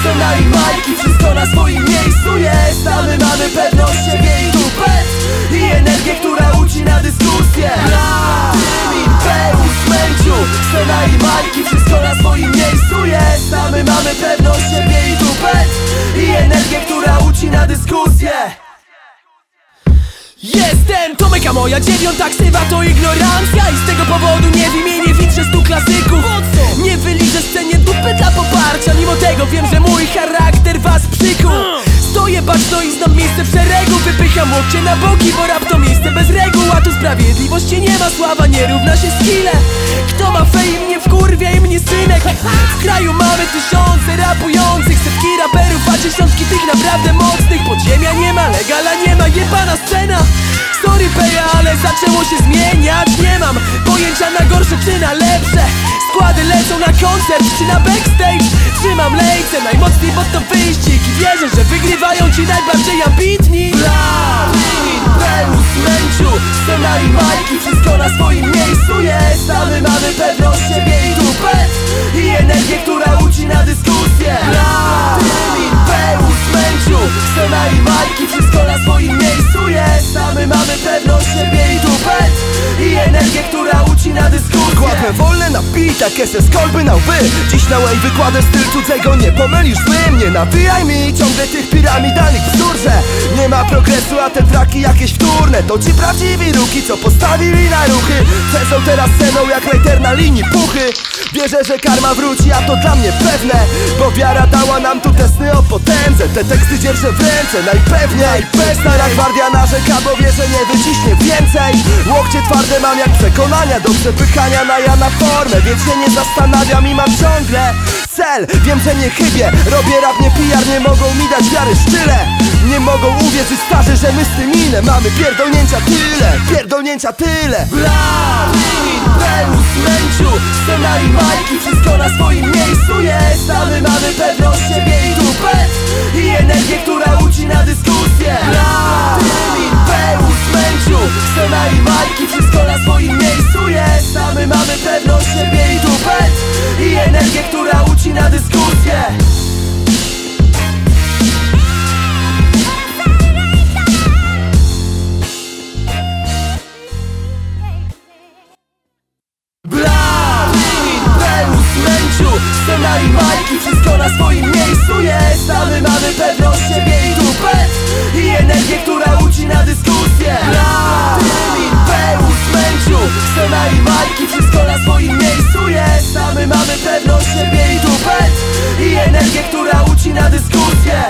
Scena i majki, wszystko na swoim miejscu jest A my mamy pewność siebie i tupet I energię, która ucina dyskusję. Tym imperium smęciu Scena i majki, wszystko na swoim miejscu jest A my mamy pewność siebie i tupet I energię, która ucina dyskusję. Jestem Tomek, a moja dziewiąta ksywa to ignorancja I z tego powodu nie wymienię Stoję baczno i znam miejsce w szeregu Wypycham łokcie na boki, bo rap to miejsce bez reguł. A tu sprawiedliwości nie ma, sława nie równa się skille Kto ma fame nie wkurwia i mnie synek. W kraju mamy tysiące rapujących Setki raperów, a dziesiątki tych naprawdę mocnych. Podziemia nie ma, legala nie ma, jebana scena. Sorry peja, ale zaczęło się zmieniać. Nie mam pojęcia na gorsze czy na lepsze. Składy lecą na koncert czy na backstage. Trzymam lejce, najmocniej pod to wyścig I wierzę, że wygrywają najbardziej ambitni. Pełus męciu, scena i majki Wszystko na swoim miejscu jest A my mamy pewność siebie i tupet I energię, która ucina dyskusję. Pełus męciu, scena i majki Wszystko na swoim miejscu jest A my mamy pewność siebie i tupet I energię, która ucina dyskusję Kładłem wolne na bita, kesę z kolby na łby Dziś na łej wykładę styl cudzego nie pomylisz złym. Nie nawijaj mi ciągle tych piramidalnych że Nie ma progresu, a te traki jakieś wtórne. To ci prawdziwi ruki, co postawili na ruchy. Cezą teraz sceną jak rejter na linii puchy. Wierzę, że karma wróci, a to dla mnie pewne Bo wiara dała potędze Te teksty dzierżę w ręce, najpewniej Stara gwardia narzeka, bo wie, że nie wyciśnie więcej. Łokcie twarde mam jak przekonania Do przepychania na ja na formę. Więc się nie zastanawiam i mam ciągle Cel, wiem, że nie chybię Robię rap, nie PR, nie mogą mi dać wiary szczyle. Nie mogą uwierzyć starzy, że my z tym ile. Mamy pierdolnięcia tyle, pierdolnięcia tyle. Blam, Pełus męciu, scena i majki Wszystko na swoim miejscu jest A my mamy pewność siebie scena i majki Wszystko na swoim miejscu jest. A my mamy pewność siebie i tupet I energię, która ucina dyskusję. Blam, Pełus męciu, scena i majki Wszystko na swoim miejscu jest na swoim miejscu jest A my mamy pewność siebie i tupet I energię, która ucina dyskusję